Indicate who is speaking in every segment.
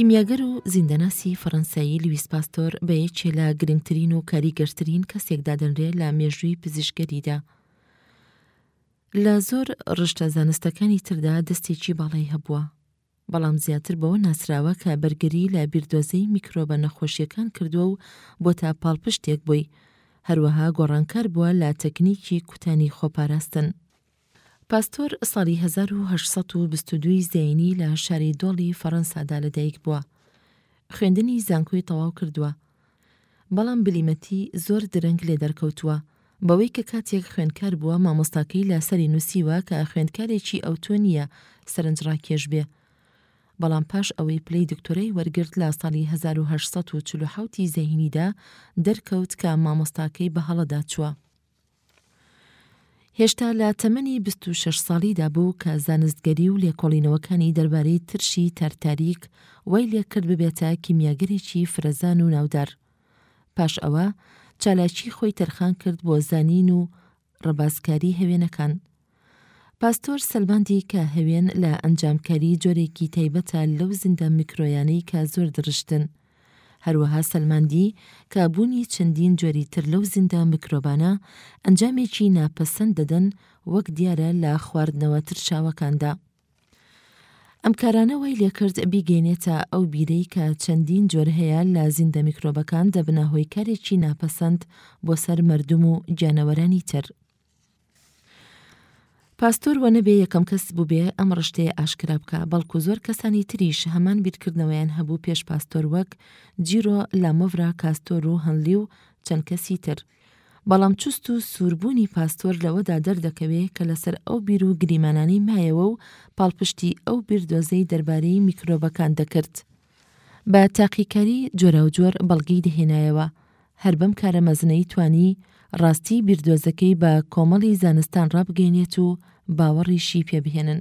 Speaker 1: کیمیاگەر و زیندەناسی فەڕەنسایی لویس پاستۆر بە یەکێ لە گرنگترین و کاریگەرترین کەسێک دادەنرێ لە مێژووی پزیشکەریدا. لە زۆر ڕشتە زانستەکانی تردا دەستێکی باڵای هەبووە. بەڵام زیاتر بەوە ناسراوە کە بەرگری لە بیردۆزەی میکرۆبە نەخۆشیەکان کردووە و بۆ تا پاڵپشتێک بۆی، هەروەها گۆڕانکار بووە لە تەکنیکی کوتانی خۆپاراستن. پاستۆر ساڵی هەزار و هەشت سەد و بیست و دوو ی زەینی لە شاری دۆڵی فەڕەنسادا لەدایک بووە. خوێندنی زانکۆی تەواو کردووە. بەڵام بلیمەتی زۆر درەنگ لێ دەرکەوتووە، بەوەی کە کاتێک خوێندکار بووە مامۆستاکەی لە سەری نووسیوە کە خوێندکارێکی ئەوتۆ نییە سەرنجڕاکێش بێ. بەڵام پاش ئەوەی پلەی دکتۆرای وەرگرت لە ساڵی هەزار و هەشت سەد و چل و حەوت ی زەینیدا دەرکەوت کە مامۆستاکەی بە هەڵەدا چووە. هێشتا لە تەمەنی بیست و شەش ساڵیدا بوو کە زانستگەری و لێکۆڵینەوەکانی دەربارەی ترشی تارتاریک وای لێکرد ببێتە کیمیاگەرێکی فرەزان و ناودار. پاش ئەوە چالاکی خۆی تەرخان کرد بۆ زانین و ڕەبازکاری هەوێنەکان. پاستۆر سەلماندی کە هەوێن لە ئەنجامکاری جۆرێکی تایبەتە لەو زیندە میکرۆیانەی کە زۆر درشتن. هەروەها سەلماندی کە بوونی چەندین جۆری تر لەو زیندە میکرۆبانە ئەنجامێکی ناپەسەند دەدەن وەک دیارە لە خواردنەوە ترشاوەکاندا. ئەم کارانە وای لێکرد بیگەینێتە ئەو بیرەی کە چەندین جۆر هەیە لە زیندە میکرۆبەکان دەبنە هۆی کارێکی ناپەسەند بۆ سەر مەردوم و گیانەوەرانی تر. پاستۆر وە نەبێ یەکەم کەس بوبێ ئەم ڕشتەیە ئاشکرا بکا بەڵکو زۆر کەسانی تریش هەمان بیرکردنەوەیان هەبوو پێش پاستۆر وەک جیرۆ لامۆڤرا کاستۆر و هەنلی و چەند کەسی تر بەڵام چوست و سووربوونی پاستۆر لەوەدا دەردەکەوێ کە لەسەر ئەو بیر و گریمانانی مایەوە و پاڵپشتی ئەو بیردۆزەی دەربارەی میکرۆبەکان دەکرد بە تاقیکاری جۆراوجۆر بەڵگەی دەهێنایەوە، هەر بەم کارە مەزنەی توانی ڕاستیی بیردۆزەکەی بە کۆمەڵی زانستان ڕابگەینێت و باوەڕیشی پێ بهێنن.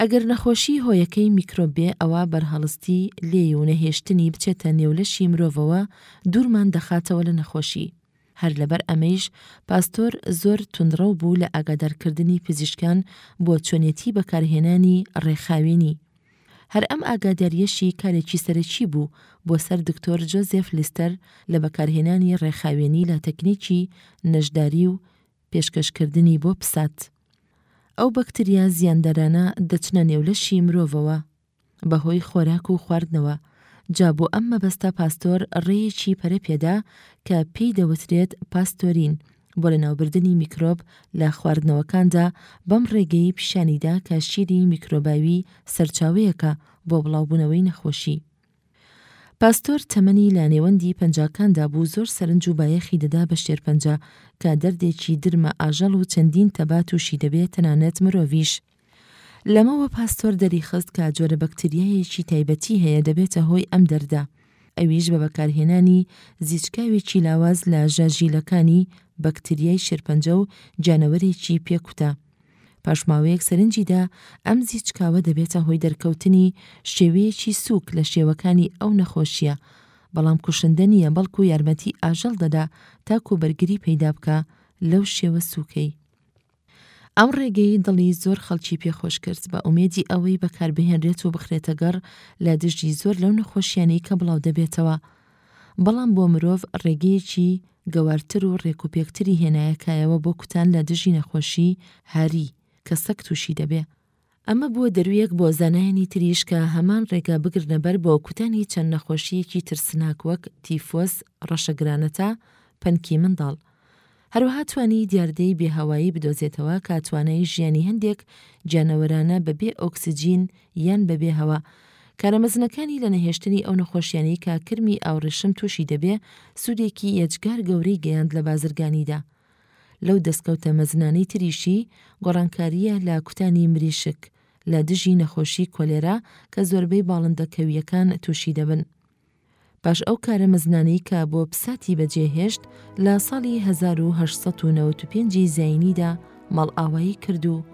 Speaker 1: ئەگەر نەخۆشی هۆیەکەی میکرۆب بێ ئەوا بەرهەڵستی لێی و نەهێشتنی بچێتە نێو لەشی مرۆڤەوە دوورمان دەخاتەوە لە نەخۆشی. هەر لەبەر ئەمەیش پاستۆر زۆر توندڕەو بوو لە ئاگادارکردنی پزیشکان بۆ چۆنێتی بەکارهێنانی ڕێخاوێنی. هەر ئەم ئاگادارییەشی کارێکی سەرەکی بوو بۆ سەر دکتۆر جۆزێف لیستەر لە بەکارهێنانی ڕێخاوێنی لە تەکنیکی نەشداری و پێشکەشکردنی بۆ پسات. ئەو بەکتریا زیاندارانە دەچنە نێو لەشی مرۆڤەوە بەهۆی خۆراک و خواردنەوە، جا بۆ ئەم مەبەستە پاستۆر ڕێیەکی پەرە پێدا کە پێی دەوترێت پاستۆرین بۆ لەناوبردنی میکرۆب لە خواردنەوەکاندا، بەم ڕێگەی پیشانیدا کە شیری میکرۆباوی سەرچاوەیەکە بۆ بڵاوبوونەوەی نەخۆشی. پاستۆر تەمەنی لە نێوەندی پەنجاکاندا بوو زۆر سەرنج و بایەخی دەدا بە شێرپەنجە کە دەردێکی درمە ئاژەڵ و چەندین تەبا تووشی دەبێت تەنانەت مرۆڤیش لەمەوە پاستۆر دەریخست کە جۆرە بەکتریایەکی تایبەتی هەیە دەبێتە هۆی ئەم دەردە، ئەویش بە بەکارهێنانی زیچکاوێکی لاواز لە ژاژیلەکانی بەکتریای شێرپەنجە و گیانەوەرێکی پێ کوتە. پاش ماوەیەک سەرنجی دا ئەم زیچکاوە دەبێتە هۆی دەرکەوتنی شێوەیەکی سووک لە شێوەکانی ئەو نەخۆشییە، بەڵام کوشندە نییە بەڵکو یارمەتی ئاژەڵ دەدا تاکو بەرگری پەیدا بکا لەو شێوە سووکەی. ئەم ڕێگەیەی دڵی زۆر خەڵکی پێ خۆش کرد، بە ئومێدی ئەوەی بەکاربهێنرێت و بخرێتە گەڕ لە دژی زۆر لەو نەخۆشییانەی کە بڵاو دەبێتەوە. بەڵام بۆ مرۆڤ ڕێگەیەکی گەوارتر و ڕێکوپێکتری هێنایە کایەوە بۆ کوتان لە دژی نەخۆشی، هاری، کە سەگ تووشی دەبێ. ئەمە بووە دەرویەک بۆ زانایانی تریش کە هەمان ڕێگا بگرنە بەر بۆ کوتانی چەند نەخۆشییەکی ترسناک وەک تیفۆس، ڕەشەگرانەتا، پەنکی منداڵ. هەروەها توانی دیاردەی بێهەوایی بدۆزێتەوە کە توانای ژیانی هەندێک گیانەوەرانە بەبێ ئۆکسجین یان بەبێ هەوا. کارە مەزنەکانی لە نەهێشتنی ئەو نەخۆشیانەی کە کرمی ئاوڕیشم تووشی دەبێ سوودێکی یەجگار گەورەی گەیاند لە بازرگانیدا. لەو دەستکەوتە مەزنانەی تریشی گۆڕانکارییە لە کوتانی مریشک لە دژی نەخۆشی کۆلێرا کە زۆربەی باڵندە کەوییەکان تووشی دەبن. پاش ئەو کارە مەزنانەی کە بۆ پساتی بەجێهێشت لە ساڵی 1995 زینیدا ماڵئاوایی کرد و